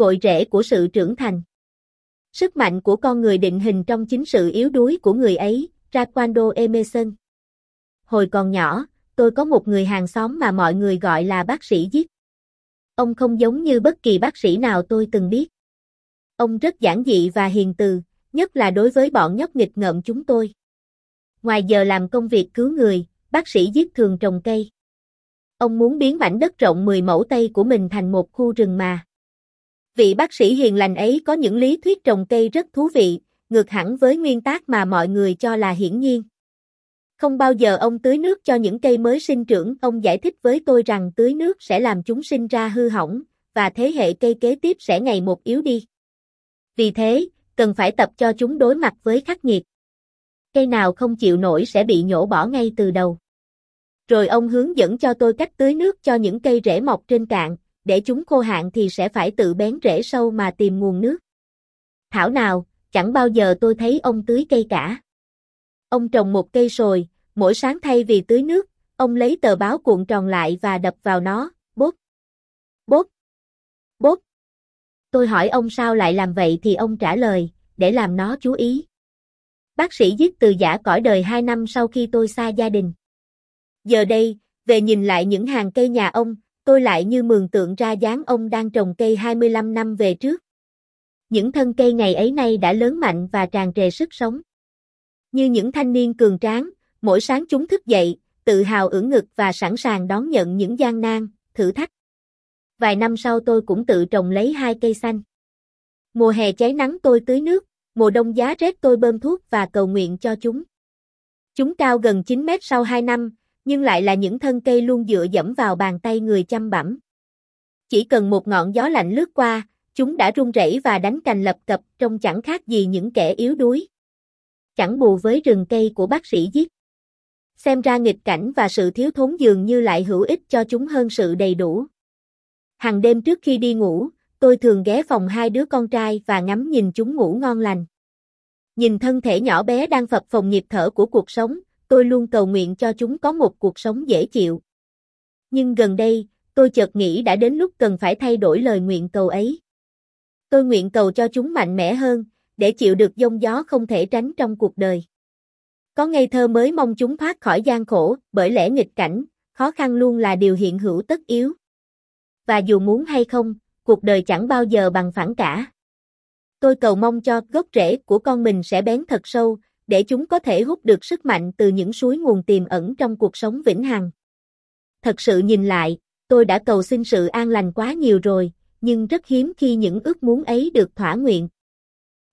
cội rễ của sự trưởng thành. Sức mạnh của con người định hình trong chính sự yếu đuối của người ấy, Raquando Emerson. Hồi còn nhỏ, tôi có một người hàng xóm mà mọi người gọi là bác sĩ giết. Ông không giống như bất kỳ bác sĩ nào tôi từng biết. Ông rất giản dị và hiền từ, nhất là đối với bọn nhóc nghịch ngợm chúng tôi. Ngoài giờ làm công việc cứu người, bác sĩ giết thường trồng cây. Ông muốn biến mảnh đất rộng 10 mẫu Tây của mình thành một khu rừng mà. Vị bác sĩ hiền lành ấy có những lý thuyết trồng cây rất thú vị, ngược hẳn với nguyên tắc mà mọi người cho là hiển nhiên. Không bao giờ ông tưới nước cho những cây mới sinh trưởng, ông giải thích với tôi rằng tưới nước sẽ làm chúng sinh ra hư hỏng, và thế hệ cây kế tiếp sẽ ngày một yếu đi. Vì thế, cần phải tập cho chúng đối mặt với khắc nghiệt. Cây nào không chịu nổi sẽ bị nhổ bỏ ngay từ đầu. Rồi ông hướng dẫn cho tôi cách tưới nước cho những cây rễ mọc trên cạn, để chúng khô hạn thì sẽ phải tự bén rễ sâu mà tìm nguồn nước. Thảo nào, chẳng bao giờ tôi thấy ông tưới cây cả. Ông trồng một cây sồi, mỗi sáng thay vì tưới nước, ông lấy tờ báo cuộn tròn lại và đập vào nó, bốp, bốp, bốp. Tôi hỏi ông sao lại làm vậy thì ông trả lời, để làm nó chú ý. Bác sĩ giết từ giả cõi đời 2 năm sau khi tôi xa gia đình. Giờ đây, về nhìn lại những hàng cây nhà ông, tôi lại như mường tượng ra dáng ông đang trồng cây 25 năm về trước. Những thân cây ngày ấy nay đã lớn mạnh và tràn trề sức sống. Như những thanh niên cường tráng, mỗi sáng chúng thức dậy, tự hào ưỡn ngực và sẵn sàng đón nhận những gian nan, thử thách. Vài năm sau tôi cũng tự trồng lấy hai cây xanh. Mùa hè cháy nắng tôi tưới nước, mùa đông giá rét tôi bơm thuốc và cầu nguyện cho chúng. Chúng cao gần 9 mét sau 2 năm, nhưng lại là những thân cây luôn dựa dẫm vào bàn tay người chăm bẩm. Chỉ cần một ngọn gió lạnh lướt qua, chúng đã rung rẩy và đánh cành lập cập trông chẳng khác gì những kẻ yếu đuối. Chẳng bù với rừng cây của bác sĩ giết. Xem ra nghịch cảnh và sự thiếu thốn dường như lại hữu ích cho chúng hơn sự đầy đủ. Hàng đêm trước khi đi ngủ, tôi thường ghé phòng hai đứa con trai và ngắm nhìn chúng ngủ ngon lành. Nhìn thân thể nhỏ bé đang phập phồng nhịp thở của cuộc sống, tôi luôn cầu nguyện cho chúng có một cuộc sống dễ chịu. Nhưng gần đây, tôi chợt nghĩ đã đến lúc cần phải thay đổi lời nguyện cầu ấy. Tôi nguyện cầu cho chúng mạnh mẽ hơn, để chịu được giông gió không thể tránh trong cuộc đời. Có ngây thơ mới mong chúng thoát khỏi gian khổ, bởi lẽ nghịch cảnh, khó khăn luôn là điều hiện hữu tất yếu. Và dù muốn hay không, cuộc đời chẳng bao giờ bằng phẳng cả. Tôi cầu mong cho gốc rễ của con mình sẽ bén thật sâu, để chúng có thể hút được sức mạnh từ những suối nguồn tiềm ẩn trong cuộc sống vĩnh hằng. Thật sự nhìn lại, tôi đã cầu xin sự an lành quá nhiều rồi, nhưng rất hiếm khi những ước muốn ấy được thỏa nguyện.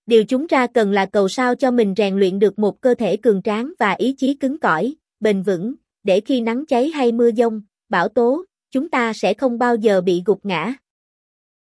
Điều chúng ra cần là cầu sao cho mình rèn luyện được một cơ thể cường tráng và ý chí cứng cỏi, bền vững, để khi nắng cháy hay mưa giông, bão tố, chúng ta sẽ không bao giờ bị gục ngã.